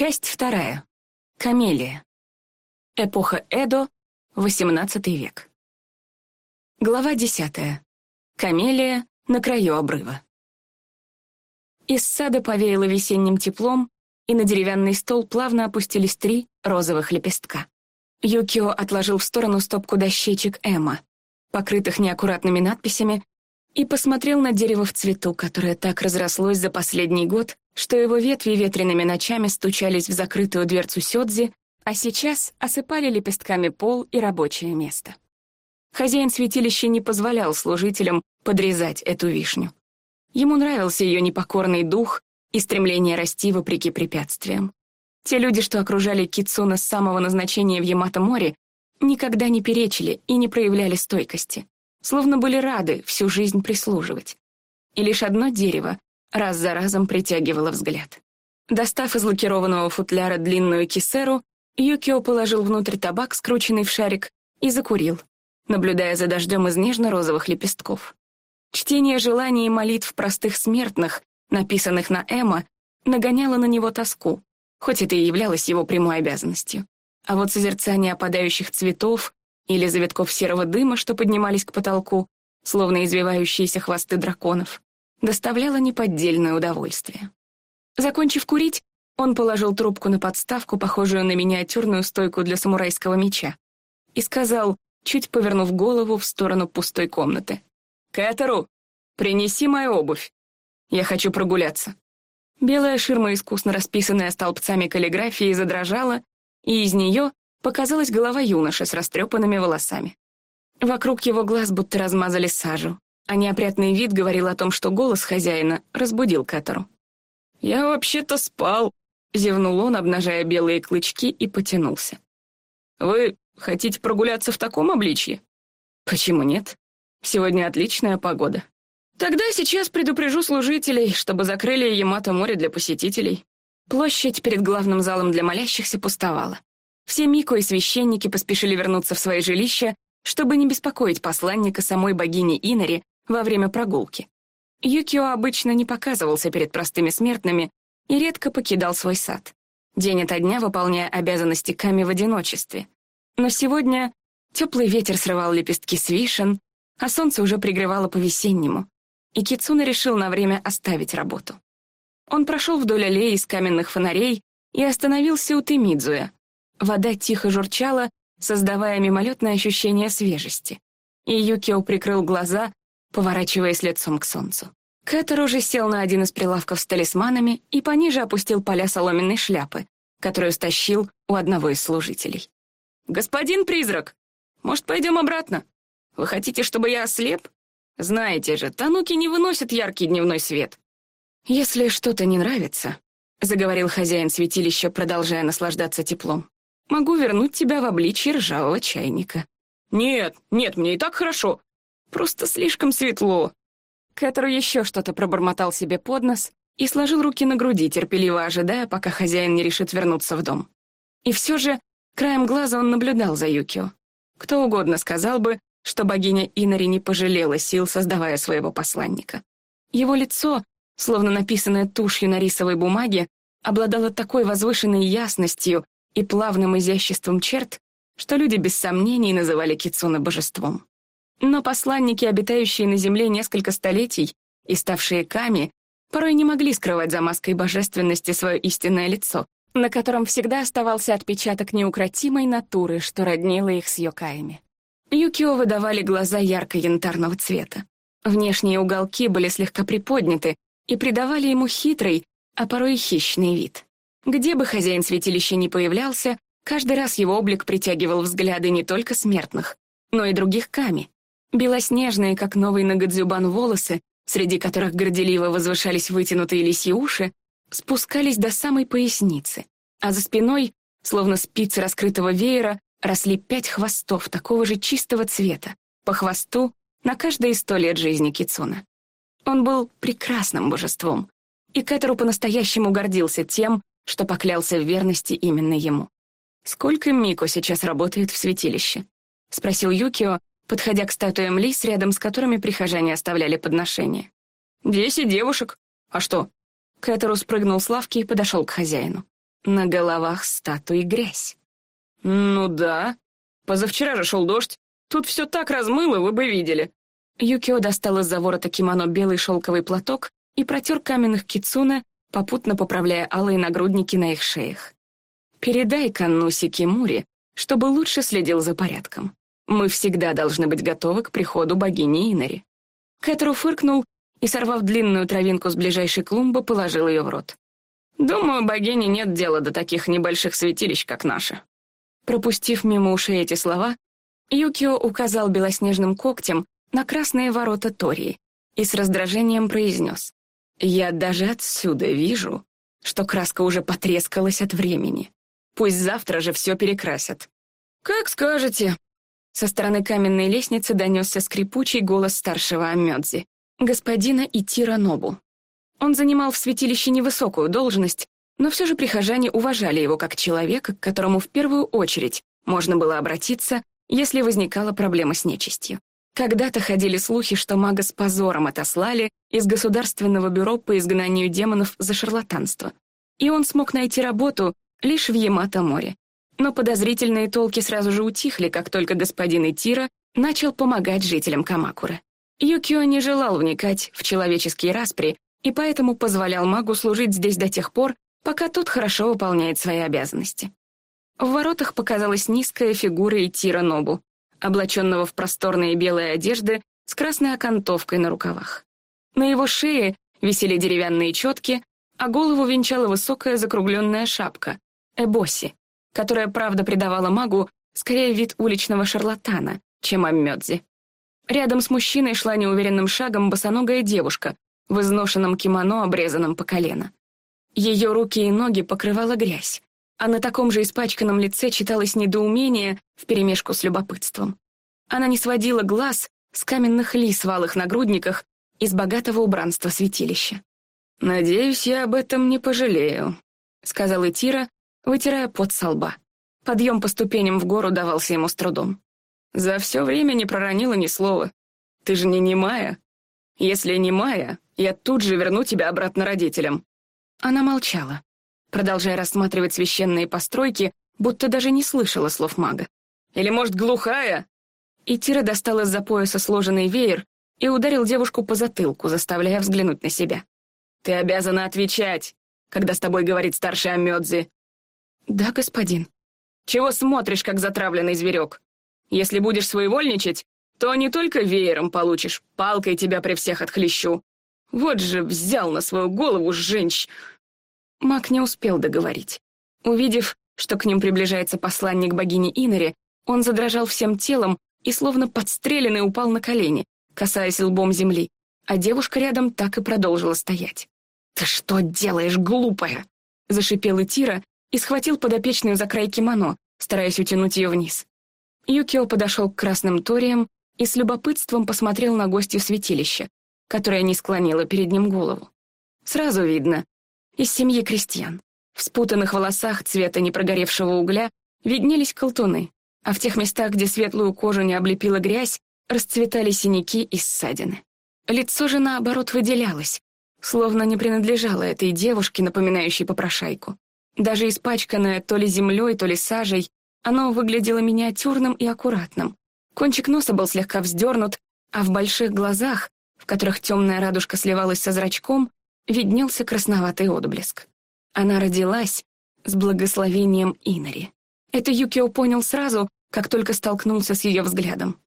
Часть вторая. Камелия. Эпоха Эдо, XVIII век. Глава десятая. Камелия на краю обрыва. Из сада повеяло весенним теплом, и на деревянный стол плавно опустились три розовых лепестка. Юкио отложил в сторону стопку дощечек Эмма, покрытых неаккуратными надписями, и посмотрел на дерево в цвету, которое так разрослось за последний год, что его ветви ветреными ночами стучались в закрытую дверцу Сёдзи, а сейчас осыпали лепестками пол и рабочее место. Хозяин святилища не позволял служителям подрезать эту вишню. Ему нравился ее непокорный дух и стремление расти вопреки препятствиям. Те люди, что окружали Кицуна с самого назначения в Ямато-море, никогда не перечили и не проявляли стойкости, словно были рады всю жизнь прислуживать. И лишь одно дерево раз за разом притягивало взгляд. Достав из лакированного футляра длинную кисеру, Юкио положил внутрь табак, скрученный в шарик, и закурил, наблюдая за дождем из нежно-розовых лепестков. Чтение желаний и молитв простых смертных, написанных на Эма, нагоняло на него тоску, хоть это и являлось его прямой обязанностью. А вот созерцание опадающих цветов или завитков серого дыма, что поднимались к потолку, словно извивающиеся хвосты драконов, доставляло неподдельное удовольствие. Закончив курить, он положил трубку на подставку, похожую на миниатюрную стойку для самурайского меча, и сказал, чуть повернув голову в сторону пустой комнаты. «Кэтеру, принеси мою обувь. Я хочу прогуляться». Белая ширма, искусно расписанная столбцами каллиграфии, задрожала, и из нее показалась голова юноши с растрепанными волосами. Вокруг его глаз будто размазали сажу, а неопрятный вид говорил о том, что голос хозяина разбудил Кэтеру. «Я вообще-то спал», — зевнул он, обнажая белые клычки, и потянулся. «Вы хотите прогуляться в таком обличье?» «Почему нет? Сегодня отличная погода. Тогда сейчас предупрежу служителей, чтобы закрыли Ямато-море для посетителей. Площадь перед главным залом для молящихся пустовала. Все Мико и священники поспешили вернуться в свои жилища, чтобы не беспокоить посланника самой богини Инари во время прогулки. Юкио обычно не показывался перед простыми смертными и редко покидал свой сад, день ото дня выполняя обязанности Ками в одиночестве. Но сегодня теплый ветер срывал лепестки с вишен, а солнце уже пригревало по-весеннему и Кицуна решил на время оставить работу. Он прошел вдоль аллеи из каменных фонарей и остановился у Темидзуя. Вода тихо журчала, создавая мимолетное ощущение свежести. И Юкио прикрыл глаза, поворачиваясь лицом к солнцу. Кэтер уже сел на один из прилавков с талисманами и пониже опустил поля соломенной шляпы, которую стащил у одного из служителей. «Господин призрак, может, пойдем обратно? Вы хотите, чтобы я ослеп?» Знаете же, тануки не выносят яркий дневной свет. Если что-то не нравится, — заговорил хозяин святилища, продолжая наслаждаться теплом, — могу вернуть тебя в обличье ржавого чайника. Нет, нет, мне и так хорошо. Просто слишком светло. Кэтру еще что-то пробормотал себе под нос и сложил руки на груди, терпеливо ожидая, пока хозяин не решит вернуться в дом. И все же краем глаза он наблюдал за Юкио. Кто угодно сказал бы, что богиня Инари не пожалела сил, создавая своего посланника. Его лицо, словно написанное тушью на рисовой бумаге, обладало такой возвышенной ясностью и плавным изяществом черт, что люди без сомнений называли Кицуна божеством. Но посланники, обитающие на Земле несколько столетий и ставшие Ками, порой не могли скрывать за маской божественности свое истинное лицо, на котором всегда оставался отпечаток неукротимой натуры, что роднило их с Йокаями. Юкио выдавали глаза ярко-янтарного цвета. Внешние уголки были слегка приподняты и придавали ему хитрый, а порой и хищный вид. Где бы хозяин святилища ни появлялся, каждый раз его облик притягивал взгляды не только смертных, но и других ками. Белоснежные, как новый нагадзюбан, волосы, среди которых горделиво возвышались вытянутые лисьи уши, спускались до самой поясницы, а за спиной, словно спицы раскрытого веера, росли пять хвостов такого же чистого цвета, по хвосту на каждые сто лет жизни Кицуна. Он был прекрасным божеством, и Кэтеру по-настоящему гордился тем, что поклялся в верности именно ему. «Сколько Мико сейчас работает в святилище?» — спросил Юкио, подходя к статуям лис, рядом с которыми прихожане оставляли подношения. «Десять девушек. А что?» Кэтеру спрыгнул с лавки и подошел к хозяину. На головах статуи грязь. «Ну да. Позавчера же шел дождь. Тут все так размыло, вы бы видели». Юкио достал из-за ворота кимоно белый шелковый платок и протер каменных кицуна, попутно поправляя алые нагрудники на их шеях. «Передай Каннуси Кимури, чтобы лучше следил за порядком. Мы всегда должны быть готовы к приходу богини Инари». Кэтру фыркнул и, сорвав длинную травинку с ближайшей клумбы, положил ее в рот. «Думаю, богине нет дела до таких небольших святилищ, как наши». Пропустив мимо ушей эти слова, Юкио указал белоснежным когтем на красные ворота Тории и с раздражением произнес. «Я даже отсюда вижу, что краска уже потрескалась от времени. Пусть завтра же все перекрасят». «Как скажете», со стороны каменной лестницы донесся скрипучий голос старшего Амёдзи, господина Итира Нобу. Он занимал в святилище невысокую должность, но все же прихожане уважали его как человека, к которому в первую очередь можно было обратиться, если возникала проблема с нечистью. Когда-то ходили слухи, что мага с позором отослали из Государственного бюро по изгнанию демонов за шарлатанство. И он смог найти работу лишь в Ямато-море. Но подозрительные толки сразу же утихли, как только господин Итира начал помогать жителям Камакуры. Юкио не желал вникать в человеческие распри, и поэтому позволял магу служить здесь до тех пор, пока тот хорошо выполняет свои обязанности. В воротах показалась низкая фигура Итира Нобу, облаченного в просторные белые одежды с красной окантовкой на рукавах. На его шее висели деревянные четки, а голову венчала высокая закругленная шапка — эбоси, которая, правда, придавала магу скорее вид уличного шарлатана, чем аммёдзи. Рядом с мужчиной шла неуверенным шагом босоногая девушка в изношенном кимоно, обрезанном по колено. Ее руки и ноги покрывала грязь, а на таком же испачканном лице читалось недоумение вперемешку с любопытством. Она не сводила глаз с каменных лис в алых нагрудниках из богатого убранства святилища. «Надеюсь, я об этом не пожалею», — сказал Итира, вытирая пот со лба. Подъем по ступеням в гору давался ему с трудом. «За все время не проронила ни слова. Ты же не немая? Если немая, я тут же верну тебя обратно родителям». Она молчала, продолжая рассматривать священные постройки, будто даже не слышала слов мага. «Или, может, глухая?» И Тира достал из-за пояса сложенный веер и ударил девушку по затылку, заставляя взглянуть на себя. «Ты обязана отвечать, когда с тобой говорит старший Амёдзи. «Да, господин». «Чего смотришь, как затравленный зверек? Если будешь своевольничать, то не только веером получишь, палкой тебя при всех отхлещу. Вот же взял на свою голову женщ...» Маг не успел договорить. Увидев, что к ним приближается посланник богини Инари, он задрожал всем телом и словно подстреленный упал на колени, касаясь лбом земли, а девушка рядом так и продолжила стоять. «Ты что делаешь, глупая?» — зашипела Тира, и схватил подопечную за край кимоно, стараясь утянуть ее вниз. Юкио подошел к красным ториям и с любопытством посмотрел на гостью святилища, которая не склонила перед ним голову. Сразу видно, из семьи крестьян. В спутанных волосах цвета непрогоревшего угля виднелись колтуны, а в тех местах, где светлую кожу не облепила грязь, расцветали синяки и ссадины. Лицо же, наоборот, выделялось, словно не принадлежало этой девушке, напоминающей попрошайку. Даже испачканное то ли землей, то ли сажей, оно выглядело миниатюрным и аккуратным. Кончик носа был слегка вздернут, а в больших глазах, в которых темная радужка сливалась со зрачком, виднелся красноватый отблеск. Она родилась с благословением Инари. Это Юкио понял сразу, как только столкнулся с ее взглядом.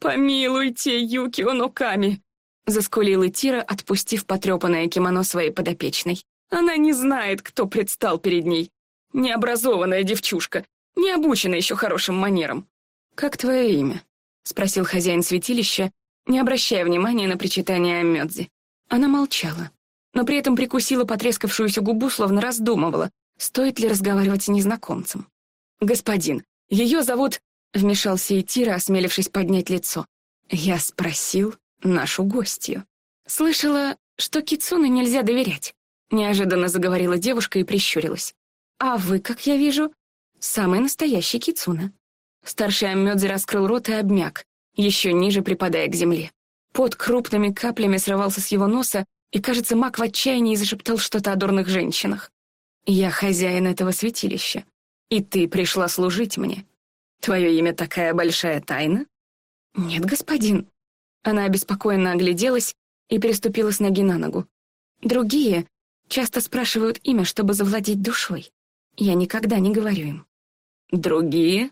«Помилуйте, Юкио Ноками!» — заскулил Итира, отпустив потрепанное кимоно своей подопечной. Она не знает, кто предстал перед ней. Необразованная девчушка, не обучена еще хорошим манерам. «Как твое имя?» — спросил хозяин святилища, не обращая внимания на причитание Амёдзи. Она молчала, но при этом прикусила потрескавшуюся губу, словно раздумывала, стоит ли разговаривать с незнакомцем. «Господин, ее зовут...» — вмешался Итира, осмелившись поднять лицо. «Я спросил нашу гостью. Слышала, что Кицуне нельзя доверять. Неожиданно заговорила девушка и прищурилась. «А вы, как я вижу, самый настоящий кицуна». Старший Аммёдзи раскрыл рот и обмяк, еще ниже припадая к земле. Под крупными каплями срывался с его носа, и, кажется, маг в отчаянии зашептал что-то о дурных женщинах. Я хозяин этого святилища, и ты пришла служить мне. Твое имя такая большая тайна? Нет, господин. Она обеспокоенно огляделась и переступила с ноги на ногу. Другие часто спрашивают имя, чтобы завладеть душой. Я никогда не говорю им. Другие?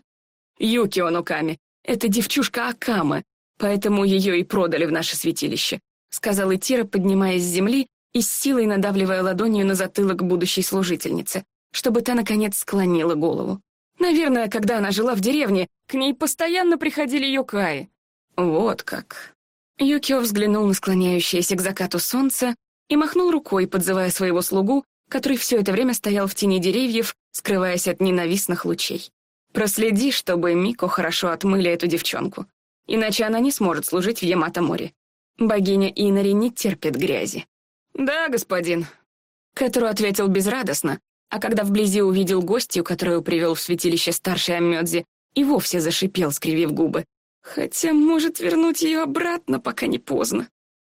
Юки Онуками. Это девчушка Акама, поэтому ее и продали в наше святилище, сказал Итира, поднимаясь с земли и с силой надавливая ладонью на затылок будущей служительницы, чтобы та, наконец, склонила голову. Наверное, когда она жила в деревне, к ней постоянно приходили юкаи. Вот как. Юкио взглянул на склоняющееся к закату солнце и махнул рукой, подзывая своего слугу, который все это время стоял в тени деревьев, скрываясь от ненавистных лучей. «Проследи, чтобы Мико хорошо отмыли эту девчонку, иначе она не сможет служить в Ямато-море. Богиня Инари не терпит грязи». «Да, господин», — Кэтру ответил безрадостно, а когда вблизи увидел гостью, которую привел в святилище старший Аммёдзи, и вовсе зашипел, скривив губы. Хотя может вернуть ее обратно, пока не поздно.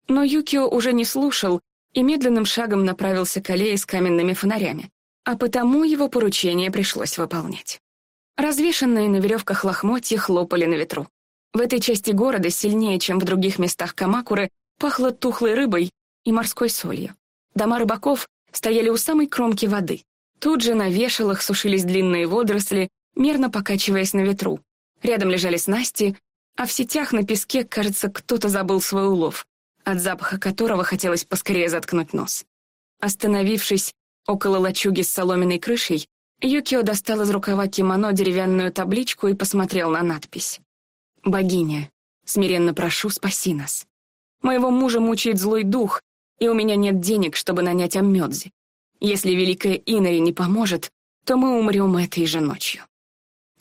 Но Юкио уже не слушал и медленным шагом направился к аллее с каменными фонарями, а потому его поручение пришлось выполнять. Развешенные на веревках лохмотья хлопали на ветру. В этой части города сильнее, чем в других местах Камакуры, пахло тухлой рыбой и морской солью. Дома рыбаков стояли у самой кромки воды. Тут же на вешалах сушились длинные водоросли, мерно покачиваясь на ветру. Рядом лежали снасти, а в сетях на песке, кажется, кто-то забыл свой улов, от запаха которого хотелось поскорее заткнуть нос. Остановившись около лачуги с соломенной крышей, Юкио достал из рукава кимоно деревянную табличку и посмотрел на надпись. «Богиня, смиренно прошу, спаси нас. Моего мужа мучает злой дух, и у меня нет денег, чтобы нанять Аммёдзи. Если Великая Инари не поможет, то мы умрем этой же ночью».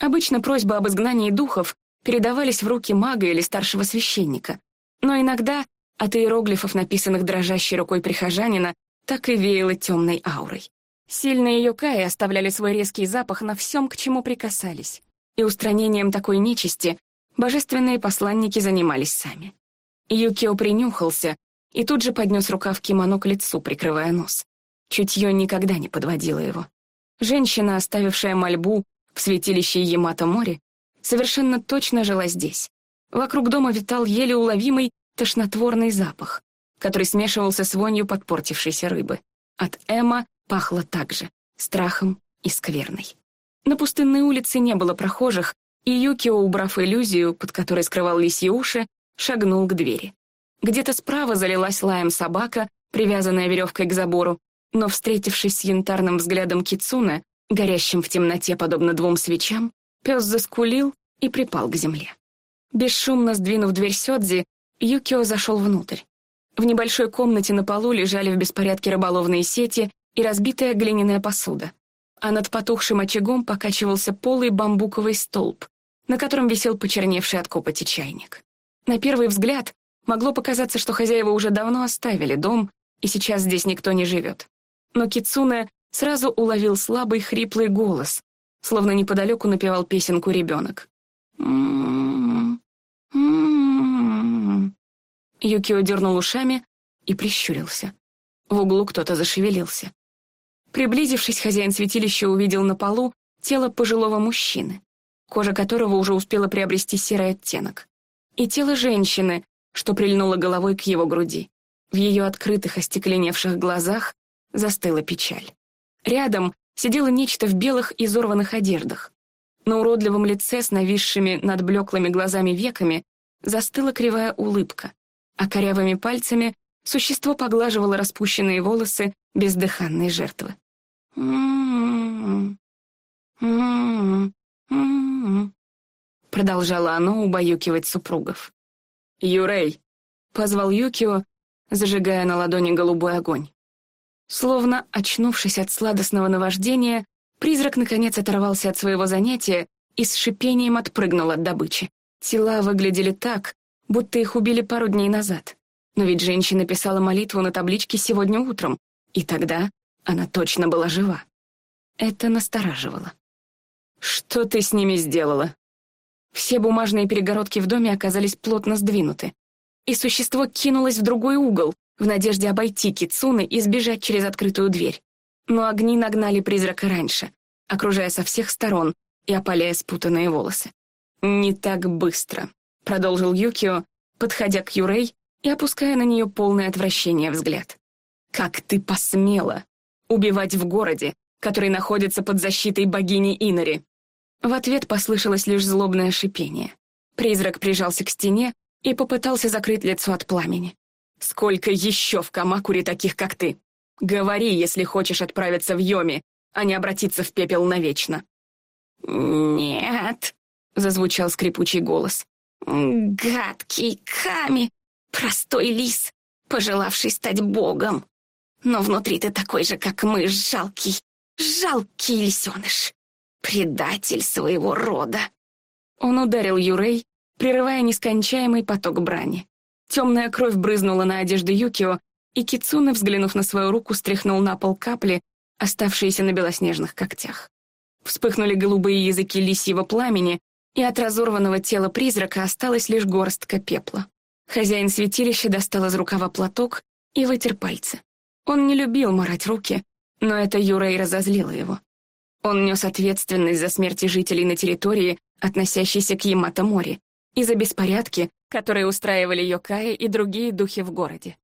Обычно просьбы об изгнании духов передавались в руки мага или старшего священника, но иногда от иероглифов, написанных дрожащей рукой прихожанина, так и веяло темной аурой. Сильные юкаи оставляли свой резкий запах на всем, к чему прикасались, и устранением такой нечисти божественные посланники занимались сами. Юкио принюхался и тут же поднес рукав кимоно к лицу, прикрывая нос. Чутье никогда не подводило его. Женщина, оставившая мольбу в святилище Ямато-море, совершенно точно жила здесь. Вокруг дома витал еле уловимый тошнотворный запах, который смешивался с вонью подпортившейся рыбы. От Эма пахло так же, страхом и скверной. На пустынной улице не было прохожих, и Юкио, убрав иллюзию, под которой скрывал лисьи уши, шагнул к двери. Где-то справа залилась лаем собака, привязанная веревкой к забору, но, встретившись с янтарным взглядом Кицуна, горящим в темноте подобно двум свечам, пес заскулил и припал к земле. Бесшумно сдвинув дверь Сёдзи, Юкио зашел внутрь. В небольшой комнате на полу лежали в беспорядке рыболовные сети и разбитая глиняная посуда, а над потухшим очагом покачивался полый бамбуковый столб, на котором висел почерневший от копоти чайник. На первый взгляд могло показаться, что хозяева уже давно оставили дом, и сейчас здесь никто не живет. Но Кицуне сразу уловил слабый хриплый голос, словно неподалеку напевал песенку ребенок. «М-м-м, м-м-м». Юкио дернул ушами и прищурился. В углу кто-то зашевелился. Приблизившись, хозяин святилища увидел на полу тело пожилого мужчины, кожа которого уже успела приобрести серый оттенок, и тело женщины, что прильнуло головой к его груди. В ее открытых, остекленевших глазах застыла печаль. Рядом сидело нечто в белых изорванных одеждах. На уродливом лице с нависшими над блеклыми глазами веками застыла кривая улыбка, а корявыми пальцами существо поглаживало распущенные волосы бездыханной жертвы. Продолжало оно убаюкивать супругов. «Юрей!» — позвал Юкио, зажигая на ладони голубой огонь. Словно очнувшись от сладостного наваждения, призрак наконец оторвался от своего занятия и с шипением отпрыгнул от добычи. Тела выглядели так, будто их убили пару дней назад. Но ведь женщина писала молитву на табличке сегодня утром, и тогда она точно была жива. Это настораживало. «Что ты с ними сделала?» Все бумажные перегородки в доме оказались плотно сдвинуты, и существо кинулось в другой угол, в надежде обойти Кицуны и сбежать через открытую дверь. Но огни нагнали призрака раньше, окружая со всех сторон и опаляя спутанные волосы. «Не так быстро», — продолжил Юкио, подходя к Юрей и опуская на нее полное отвращение взгляд. «Как ты посмела убивать в городе, который находится под защитой богини Инари?» В ответ послышалось лишь злобное шипение. Призрак прижался к стене и попытался закрыть лицо от пламени. «Сколько еще в Камакуре таких, как ты? Говори, если хочешь отправиться в Йоми, а не обратиться в пепел навечно». «Нет», — зазвучал скрипучий голос. «Гадкий Ками, простой лис, пожелавший стать богом. Но внутри ты такой же, как мы, жалкий, жалкий лисеныш, предатель своего рода». Он ударил Юрей, прерывая нескончаемый поток брани. Темная кровь брызнула на одежду Юкио, и Кицуна, взглянув на свою руку, стряхнул на пол капли, оставшиеся на белоснежных когтях. Вспыхнули голубые языки лисьего пламени, и от разорванного тела призрака осталась лишь горстка пепла. Хозяин святилища достал из рукава платок и вытер пальцы. Он не любил морать руки, но это Юрей разозлило его. Он нес ответственность за смерти жителей на территории, относящейся к Ямато-море, и за беспорядки, которые устраивали Йокаи и другие духи в городе.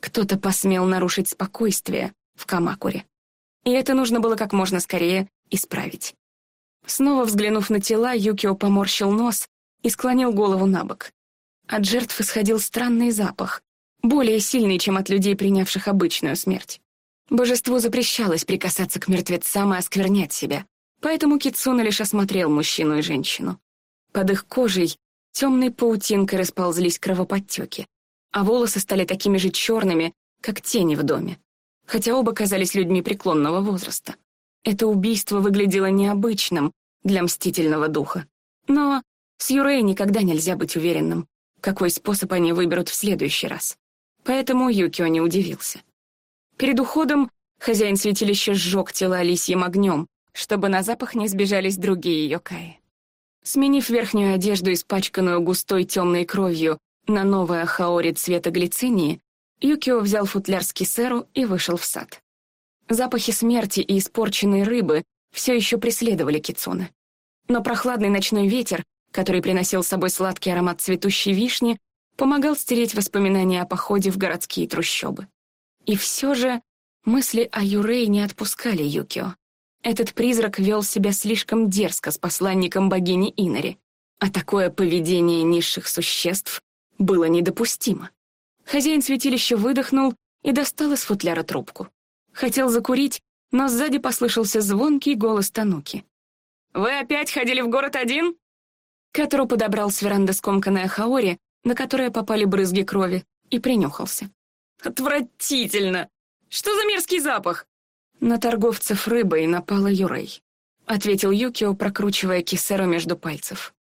Кто-то посмел нарушить спокойствие в Камакуре. И это нужно было как можно скорее исправить. Снова взглянув на тела, Юкио поморщил нос и склонил голову на бок. От жертв исходил странный запах, более сильный, чем от людей, принявших обычную смерть. Божеству запрещалось прикасаться к мертвецам и осквернять себя, поэтому Кицуна лишь осмотрел мужчину и женщину. Под их кожей темной паутинкой расползлись кровоподтеки, а волосы стали такими же черными, как тени в доме, хотя оба казались людьми преклонного возраста. Это убийство выглядело необычным для мстительного духа. Но с Юрей никогда нельзя быть уверенным, какой способ они выберут в следующий раз. Поэтому Юкио не удивился. Перед уходом хозяин святилища сжег тела лисьим огнем, чтобы на запах не сбежались другие йокаи. Сменив верхнюю одежду, испачканную густой темной кровью, на новое хаори цвета глицинии, Юкио взял футляр с кисеру и вышел в сад. Запахи смерти и испорченной рыбы все еще преследовали Кицуны. Но прохладный ночной ветер, который приносил с собой сладкий аромат цветущей вишни, помогал стереть воспоминания о походе в городские трущобы. И все же мысли о Юрей не отпускали Юкио. Этот призрак вел себя слишком дерзко с посланником богини Инари, а такое поведение низших существ было недопустимо. Хозяин святилища выдохнул и достал из футляра трубку. Хотел закурить, но сзади послышался звонкий голос Тануки. «Вы опять ходили в город один?» Катору подобрал с веранды скомканное хаори, на которое попали брызги крови, и принюхался. «Отвратительно! Что за мерзкий запах?» «На торговцев рыбой напала Юрей», — ответил Юкио, прокручивая кисеру между пальцев.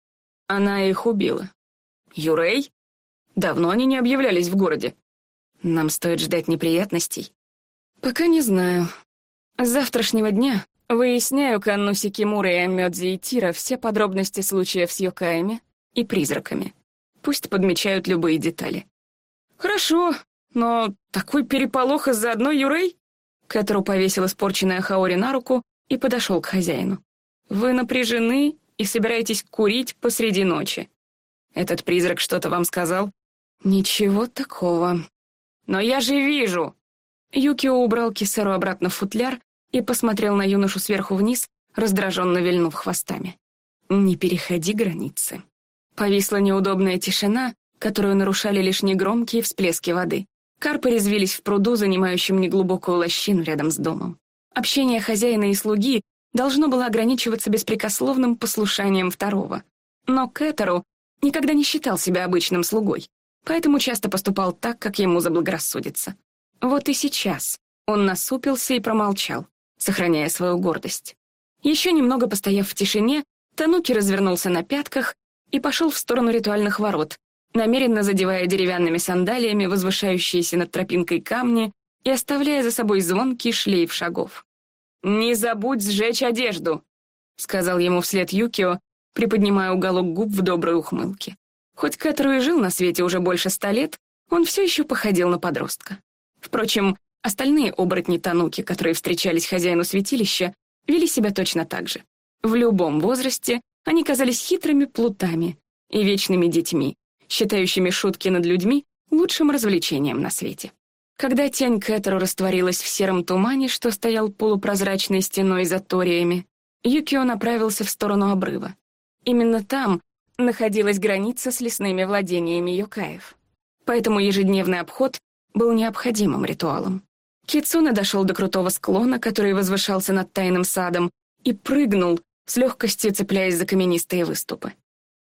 Она их убила. «Юрей? Давно они не объявлялись в городе. Нам стоит ждать неприятностей?» «Пока не знаю. С завтрашнего дня выясняю к Анну Сикимура и Амёдзи и Тира все подробности случаев с Йокаями и призраками. Пусть подмечают любые детали». «Хорошо, но такой переполох из-за одной Юрей?» Кэтру повесил испорченное Хаори на руку и подошел к хозяину. «Вы напряжены и собираетесь курить посреди ночи. Этот призрак что-то вам сказал?» «Ничего такого». «Но я же вижу!» Юкио убрал кисеру обратно в футляр и посмотрел на юношу сверху вниз, раздраженно вильнув хвостами. «Не переходи границы». Повисла неудобная тишина, которую нарушали лишь негромкие всплески воды. Карпы резвились в пруду, занимающем неглубокую лощину рядом с домом. Общение хозяина и слуги должно было ограничиваться беспрекословным послушанием второго. Но Кэтеру никогда не считал себя обычным слугой, поэтому часто поступал так, как ему заблагорассудится. Вот и сейчас он насупился и промолчал, сохраняя свою гордость. Еще немного постояв в тишине, Тануки развернулся на пятках и пошел в сторону ритуальных ворот, намеренно задевая деревянными сандалиями возвышающиеся над тропинкой камни и оставляя за собой звонкий шлейф шагов. «Не забудь сжечь одежду», — сказал ему вслед Юкио, приподнимая уголок губ в доброй ухмылке. Хоть Кэтру и жил на свете уже больше ста лет, он все еще походил на подростка. Впрочем, Остальные оборотни-тануки, которые встречались хозяину святилища, вели себя точно так же. В любом возрасте они казались хитрыми плутами и вечными детьми, считающими шутки над людьми лучшим развлечением на свете. Когда тень Кэтеру растворилась в сером тумане, что стоял полупрозрачной стеной за ториями, Юкио направился в сторону обрыва. Именно там находилась граница с лесными владениями Йокаев. Поэтому ежедневный обход был необходимым ритуалом. Кицуна дошел до крутого склона, который возвышался над тайным садом, и прыгнул, с легкостью цепляясь за каменистые выступы.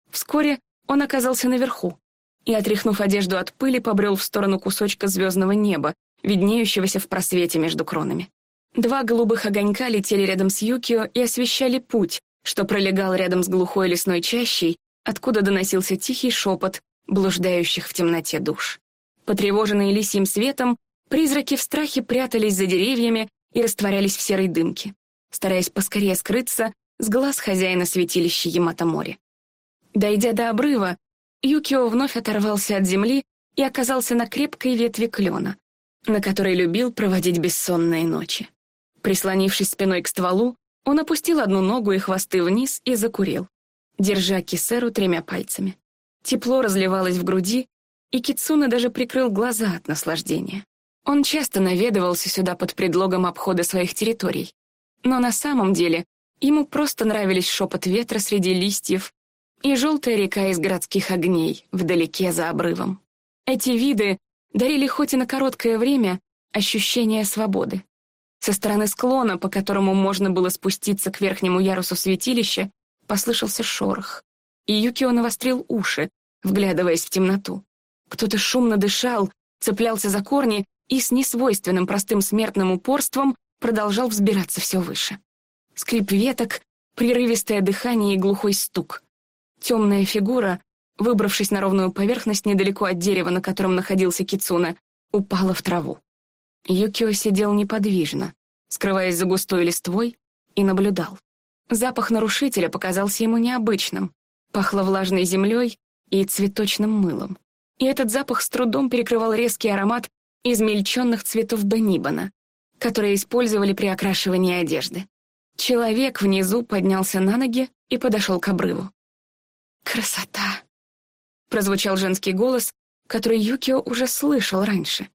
Вскоре он оказался наверху и, отряхнув одежду от пыли, побрел в сторону кусочка звездного неба, виднеющегося в просвете между кронами. Два голубых огонька летели рядом с Юкио и освещали путь, что пролегал рядом с глухой лесной чащей, откуда доносился тихий шепот блуждающих в темноте душ. Потревоженные лисьим светом, призраки в страхе прятались за деревьями и растворялись в серой дымке, стараясь поскорее скрыться с глаз хозяина святилища Ямато-море. Дойдя до обрыва, Юкио вновь оторвался от земли и оказался на крепкой ветви клена, на которой любил проводить бессонные ночи. Прислонившись спиной к стволу, он опустил одну ногу и хвосты вниз и закурил, держа кисеру тремя пальцами. Тепло разливалось в груди, и Кицуна даже прикрыл глаза от наслаждения. Он часто наведывался сюда под предлогом обхода своих территорий, но на самом деле ему просто нравились шепот ветра среди листьев и желтая река из городских огней вдалеке за обрывом. Эти виды дарили хоть и на короткое время ощущение свободы. Со стороны склона, по которому можно было спуститься к верхнему ярусу святилища, послышался шорох и Юкио навострил уши, вглядываясь в темноту. Кто-то шумно дышал, цеплялся за корни и с несвойственным простым смертным упорством продолжал взбираться все выше. Скрип веток, прерывистое дыхание и глухой стук. Темная фигура, выбравшись на ровную поверхность недалеко от дерева, на котором находился Кицуна, упала в траву. Юкио сидел неподвижно, скрываясь за густой листвой, и наблюдал. Запах нарушителя показался ему необычным, Пахло влажной землей и цветочным мылом. И этот запах с трудом перекрывал резкий аромат измельченных цветов банибана, которые использовали при окрашивании одежды. Человек внизу поднялся на ноги и подошел к обрыву. «Красота!» — прозвучал женский голос, который Юкио уже слышал раньше.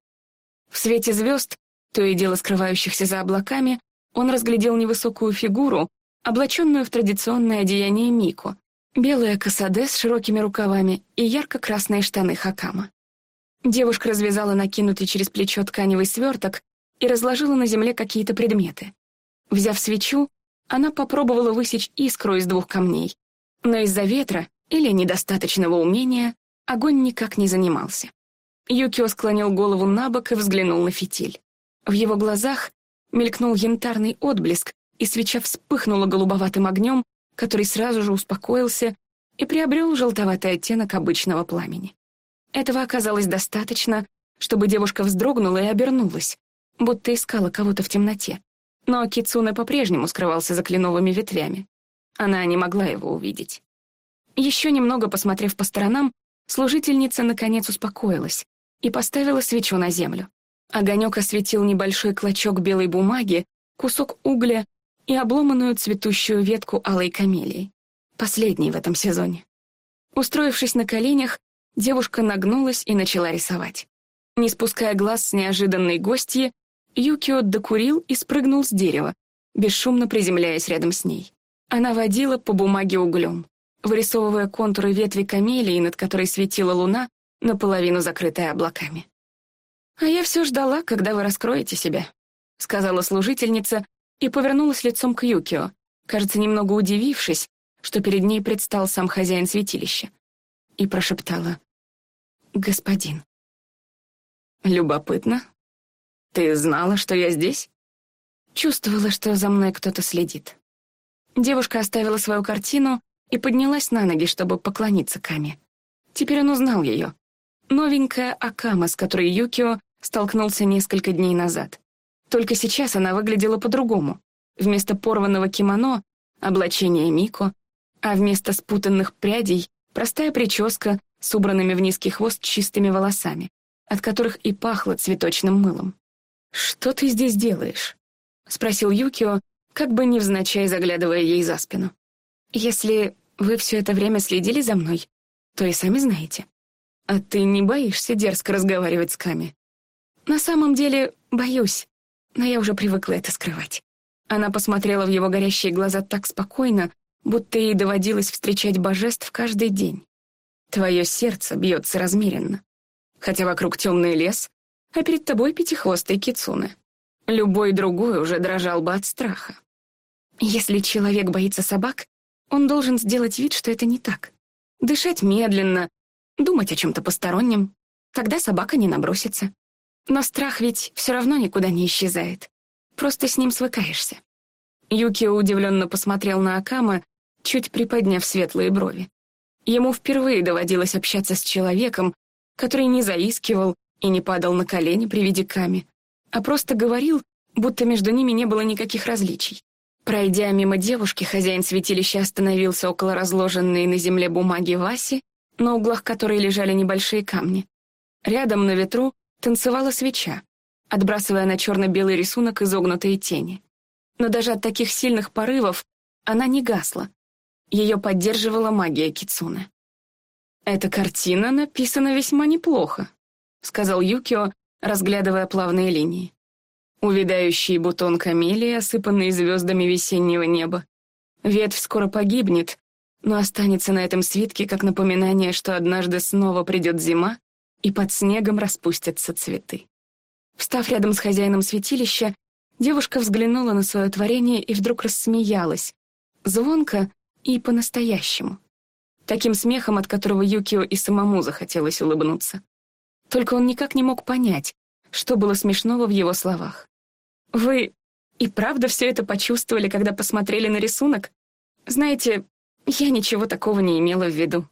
В свете звезд, то и дело скрывающихся за облаками, он разглядел невысокую фигуру, облаченную в традиционное одеяние Мико, Белая косаде с широкими рукавами и ярко-красные штаны хакама. Девушка развязала накинутый через плечо тканевый сверток и разложила на земле какие-то предметы. Взяв свечу, она попробовала высечь искру из двух камней, но из-за ветра или недостаточного умения огонь никак не занимался. Юкио склонил голову на бок и взглянул на фитиль. В его глазах мелькнул янтарный отблеск, и свеча вспыхнула голубоватым огнем, который сразу же успокоился и приобрел желтоватый оттенок обычного пламени. Этого оказалось достаточно, чтобы девушка вздрогнула и обернулась, будто искала кого-то в темноте. Но Кицуна по-прежнему скрывался за кленовыми ветвями. Она не могла его увидеть. Еще немного посмотрев по сторонам, служительница наконец успокоилась и поставила свечу на землю. Огонек осветил небольшой клочок белой бумаги, кусок угля и обломанную цветущую ветку алой камелии, последней в этом сезоне. Устроившись на коленях, девушка нагнулась и начала рисовать. Не спуская глаз с неожиданной гостьи, Юкио докурил и спрыгнул с дерева, бесшумно приземляясь рядом с ней. Она водила по бумаге углем, вырисовывая контуры ветви камелии, над которой светила луна, наполовину закрытая облаками. «А я все ждала, когда вы раскроете себя», — сказала служительница, и повернулась лицом к Юкио, кажется, немного удивившись, что перед ней предстал сам хозяин святилища, и прошептала «Господин». «Любопытно. Ты знала, что я здесь?» Чувствовала, что за мной кто-то следит. Девушка оставила свою картину и поднялась на ноги, чтобы поклониться Каме. Теперь он узнал ее. Новенькая Акама, с которой Юкио столкнулся несколько дней назад. Только сейчас она выглядела по-другому. Вместо порванного кимоно — облачение Мико, а вместо спутанных прядей — простая прическа с убранными в низкий хвост чистыми волосами, от которых и пахло цветочным мылом. «Что ты здесь делаешь?» — спросил Юкио, как бы невзначай заглядывая ей за спину. «Если вы все это время следили за мной, то и сами знаете. А ты не боишься дерзко разговаривать с Ками?» «На самом деле, боюсь, но я уже привыкла это скрывать». Она посмотрела в его горящие глаза так спокойно, будто ей доводилось встречать божеств каждый день. Твое сердце бьется размеренно, хотя вокруг темный лес, а перед тобой пятихвостый кицуны. Любой другой уже дрожал бы от страха. Если человек боится собак, он должен сделать вид, что это не так. Дышать медленно, думать о чем-то постороннем. Тогда собака не набросится. Но страх ведь все равно никуда не исчезает. Просто с ним свыкаешься. Юкио удивленно посмотрел на Акама, чуть приподняв светлые брови. Ему впервые доводилось общаться с человеком, который не заискивал и не падал на колени при виде Ками, а просто говорил, будто между ними не было никаких различий. Пройдя мимо девушки, хозяин святилища остановился около разложенной на земле бумаги Васи, на углах которой лежали небольшие камни. Рядом на ветру танцевала свеча, отбрасывая на черно-белый рисунок изогнутые тени. Но даже от таких сильных порывов она не гасла. Ее поддерживала магия Кицуны. «Эта картина написана весьма неплохо», — сказал Юкио, разглядывая плавные линии. Увядающий бутон камелии, осыпанный звездами весеннего неба. Ветвь скоро погибнет, но останется на этом свитке как напоминание, что однажды снова придет зима, и под снегом распустятся цветы. Встав рядом с хозяином святилища, девушка взглянула на свое творение и вдруг рассмеялась, звонко и по-настоящему. Таким смехом, от которого Юкио и самому захотелось улыбнуться. Только он никак не мог понять, что было смешного в его словах. Вы и правда все это почувствовали, когда посмотрели на рисунок? Знаете, я ничего такого не имела в виду.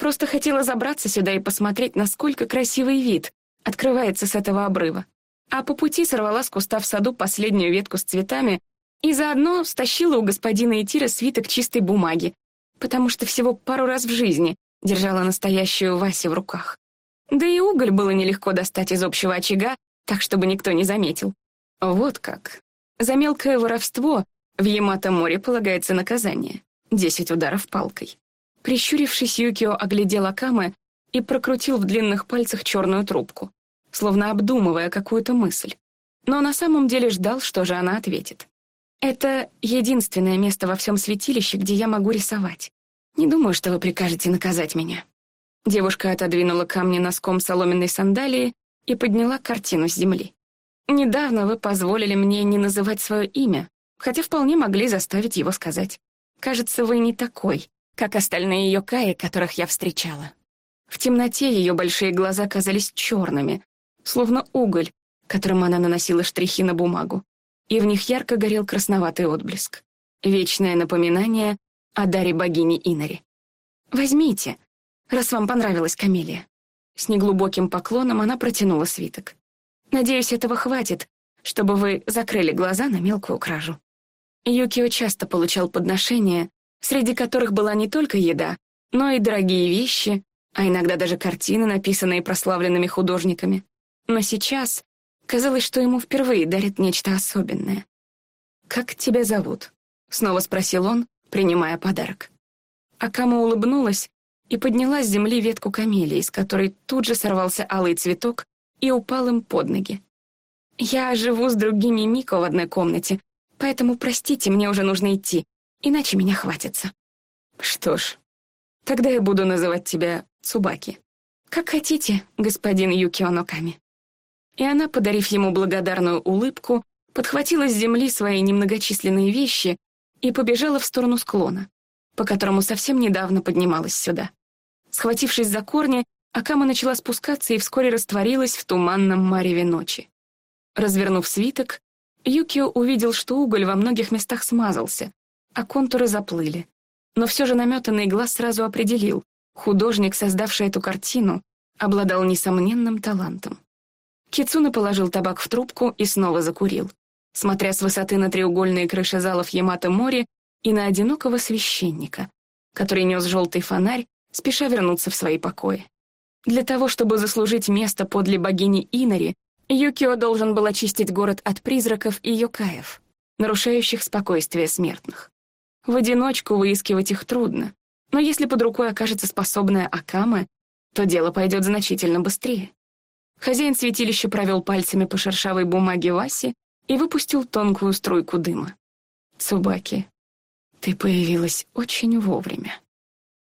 Просто хотела забраться сюда и посмотреть, насколько красивый вид открывается с этого обрыва. А по пути сорвала с куста в саду последнюю ветку с цветами и заодно стащила у господина Итира свиток чистой бумаги, потому что всего пару раз в жизни держала настоящую Васи в руках. Да и уголь было нелегко достать из общего очага, так, чтобы никто не заметил. Вот как. За мелкое воровство в Ямато-море полагается наказание. Десять ударов палкой. Прищурившись, Юкио оглядел Акаме и прокрутил в длинных пальцах черную трубку, словно обдумывая какую-то мысль. Но на самом деле ждал, что же она ответит. «Это единственное место во всем святилище, где я могу рисовать. Не думаю, что вы прикажете наказать меня». Девушка отодвинула камни носком соломенной сандалии и подняла картину с земли. Недавно вы позволили мне не называть свое имя, хотя вполне могли заставить его сказать. Кажется, вы не такой, как остальные Йокаи, которых я встречала. В темноте ее большие глаза казались черными, словно уголь, которым она наносила штрихи на бумагу, и в них ярко горел красноватый отблеск. Вечное напоминание о даре богини Инари. «Возьмите, раз вам понравилась камелия». С неглубоким поклоном она протянула свиток. Надеюсь, этого хватит, чтобы вы закрыли глаза на мелкую кражу. Юкио часто получал подношения, среди которых была не только еда, но и дорогие вещи, а иногда даже картины, написанные прославленными художниками. Но сейчас казалось, что ему впервые дарят нечто особенное. «Как тебя зовут?» — снова спросил он, принимая подарок. Акама улыбнулась и подняла с земли ветку камелии, из которой тут же сорвался алый цветок и упал им под ноги. «Я живу с другими Мико в одной комнате, поэтому, простите, мне уже нужно идти, иначе меня хватится». «Что ж, тогда я буду называть тебя Цубаки. Как хотите, господин Юкио Ноками». И она, подарив ему благодарную улыбку, подхватила с земли свои немногочисленные вещи и побежала в сторону склона, по которому совсем недавно поднималась сюда. Схватившись за корни, Акама начала спускаться и вскоре растворилась в туманном мареве ночи. Развернув свиток, Юкио увидел, что уголь во многих местах смазался, а контуры заплыли. Но все же наметанный глаз сразу определил, художник, создавший эту картину, обладал несомненным талантом. Кицуна положил табак в трубку и снова закурил, смотря с высоты на треугольные крыши залов Ямато-море и на одинокого священника, который нес желтый фонарь, спеша вернуться в свои покои. Для того, чтобы заслужить место подле богини Инари Юкио должен был очистить город от призраков и юкаев, нарушающих спокойствие смертных. В одиночку выискивать их трудно, но если под рукой окажется способная Акама, то дело пойдет значительно быстрее. Хозяин святилища провел пальцами по шершавой бумаге Васи и выпустил тонкую струйку дыма. «Цубаки, ты появилась очень вовремя».